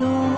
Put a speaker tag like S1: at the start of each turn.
S1: door.